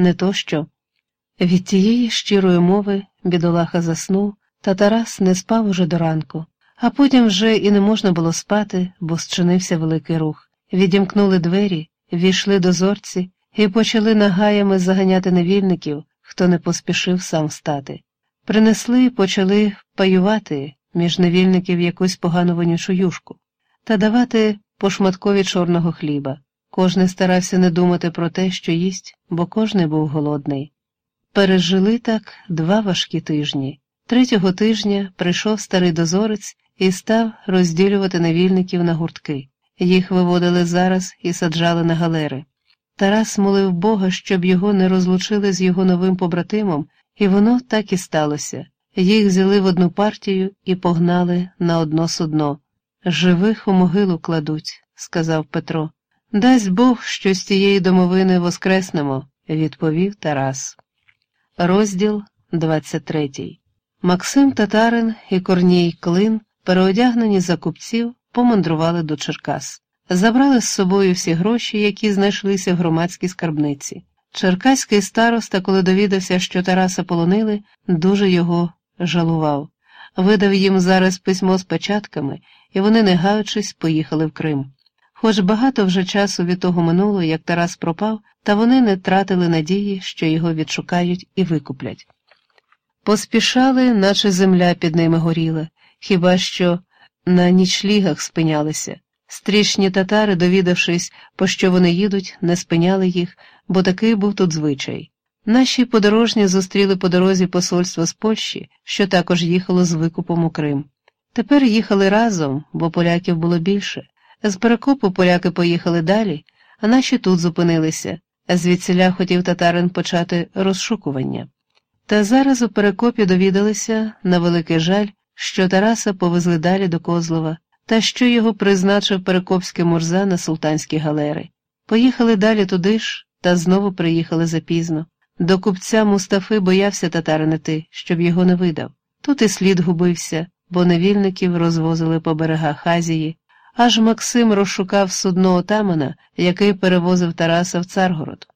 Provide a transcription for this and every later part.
не то що. Від тієї щирої мови бідолаха заснув, та Тарас не спав уже до ранку, а потім вже і не можна було спати, бо зчинився великий рух. Відімкнули двері, війшли дозорці і почали нагаями заганяти невільників, хто не поспішив сам встати. Принесли і почали паювати між невільників якусь погану вонючу юшку та давати по шматкові чорного хліба. Кожний старався не думати про те, що їсть, бо кожний був голодний. Пережили так два важкі тижні. Третього тижня прийшов старий дозорець і став розділювати невільників на гуртки. Їх виводили зараз і саджали на галери. Тарас молив Бога, щоб його не розлучили з його новим побратимом, і воно так і сталося. Їх взяли в одну партію і погнали на одно судно. Живих у могилу кладуть, сказав Петро. Дасть Бог, що з тієї домовини воскреснемо, відповів Тарас. Розділ 23 Максим Татарин і Корній Клин, переодягнені за купців, помандрували до Черкас. Забрали з собою всі гроші, які знайшлися в громадській скарбниці. Черкаський староста, коли довідався, що Тараса полонили, дуже його жалував. Видав їм зараз письмо з печатками, і вони, не гаючись, поїхали в Крим. Хоч багато вже часу від того минуло, як Тарас пропав, та вони не тратили надії, що його відшукають і викуплять. Поспішали, наче земля під ними горіла, хіба що на нічлігах спинялися. Стрічні татари, довідавшись, по що вони їдуть, не спиняли їх, бо такий був тут звичай. Наші подорожні зустріли по дорозі посольство з Польщі, що також їхало з викупом у Крим. Тепер їхали разом, бо поляків було більше. З перекопу поляки поїхали далі, а наші тут зупинилися, звідсіля хотів татарин почати розшукування. Та зараз у перекопі довідалися, на великий жаль, що Тараса повезли далі до Козлова, та що його призначив перекопський мурза на султанські галери. Поїхали далі туди ж, та знову приїхали запізно. До купця Мустафи боявся татарин іти, щоб його не видав. Тут і слід губився, бо невільників розвозили по берегах Азії, аж Максим розшукав судно отамана, який перевозив Тараса в Царгород.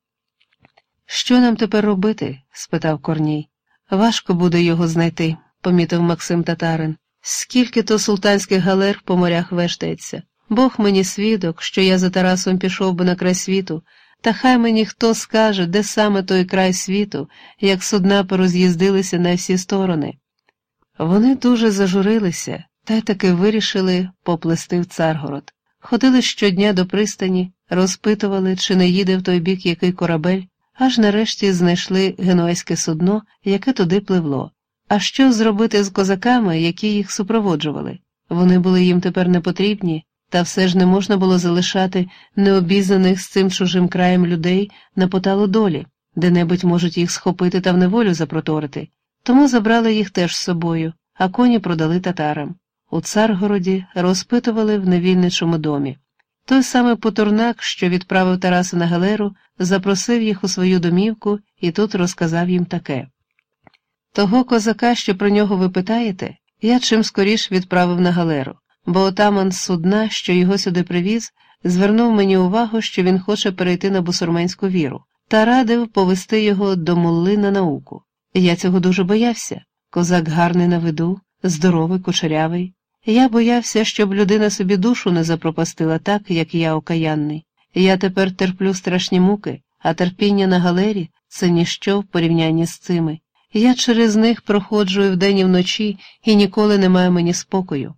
Що нам тепер робити? спитав Корній. Важко буде його знайти, помітив Максим татарин. Скільки то султанських галер по морях вештається. Бог мені свідок, що я за Тарасом пішов би на край світу, та хай мені хто скаже, де саме той край світу, як судна пороз'їздилися на всі сторони. Вони дуже зажурилися та й таки вирішили поплести в Царгород. Ходили щодня до пристані, розпитували, чи не їде в той бік який корабель, аж нарешті знайшли генуезьке судно, яке туди пливло. А що зробити з козаками, які їх супроводжували? Вони були їм тепер не потрібні, та все ж не можна було залишати необізнаних з цим чужим краєм людей на поталу долі, де небудь можуть їх схопити та в неволю запроторити. Тому забрали їх теж з собою, а коні продали татарам. У Царгороді розпитували в невільничому домі. Той самий Потурнак, що відправив Тараса на галеру, запросив їх у свою домівку і тут розказав їм таке. Того козака, що про нього ви питаєте, я чим скоріш відправив на галеру, бо отаман судна, що його сюди привіз, звернув мені увагу, що він хоче перейти на бусурменську віру, та радив повести його до мулли на науку. Я цього дуже боявся. Козак гарний на виду, здоровий, кучерявий. Я боявся, щоб людина собі душу не запропастила так, як я окаянний. Я тепер терплю страшні муки, а терпіння на галері це ніщо в порівнянні з цими. Я через них проходжу і вдень і вночі, і ніколи не маю мені спокою.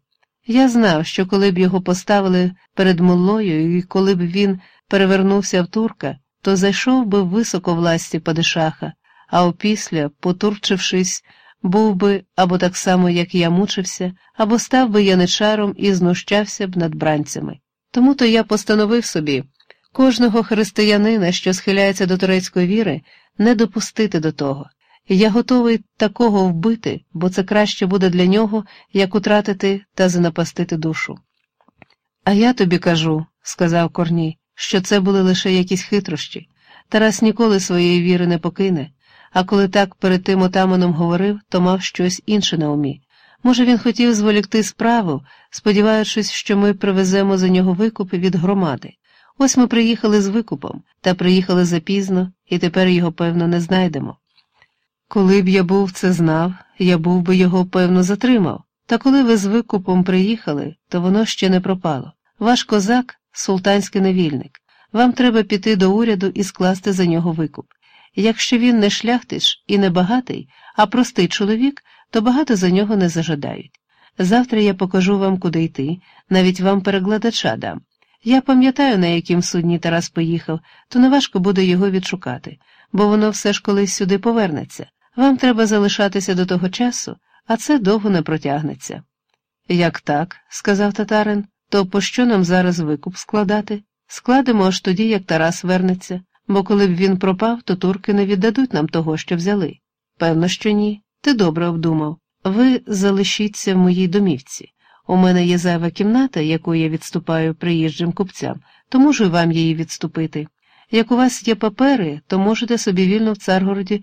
Я знав, що коли б його поставили перед муллою і коли б він перевернувся в турка, то зайшов би високо власті падишаха, а опісля, потурчившись, був би або так само, як я мучився, або став би яничаром і знущався б над бранцями. Тому то я постановив собі кожного християнина, що схиляється до турецької віри, не допустити до того. Я готовий такого вбити, бо це краще буде для нього, як утратити та занапастити душу. А я тобі кажу, сказав Корній, що це були лише якісь хитрощі. Тарас ніколи своєї віри не покине, а коли так перед тим отаманом говорив, то мав щось інше на умі. Може, він хотів зволікти справу, сподіваючись, що ми привеземо за нього викупи від громади. Ось ми приїхали з викупом, та приїхали запізно, і тепер його, певно, не знайдемо. Коли б я був це знав, я був би його, певно, затримав. Та коли ви з викупом приїхали, то воно ще не пропало. Ваш козак султанський невільник. Вам треба піти до уряду і скласти за нього викуп. Якщо він не шляхтич і не багатий, а простий чоловік, то багато за нього не зажадають. Завтра я покажу вам, куди йти, навіть вам перекладача дам. Я пам'ятаю, на яким судні Тарас поїхав, то неважко буде його відшукати, бо воно все ж колись сюди повернеться. Вам треба залишатися до того часу, а це довго не протягнеться. Як так, сказав татарин, то пощо нам зараз викуп складати? Складемо аж тоді, як Тарас вернеться, бо коли б він пропав, то турки не віддадуть нам того, що взяли. Певно, що ні. Ти добре обдумав. Ви залишіться в моїй домівці. У мене є зайва кімната, яку я відступаю приїжджим купцям, то можу вам її відступити. Як у вас є папери, то можете собі вільно в Царгороді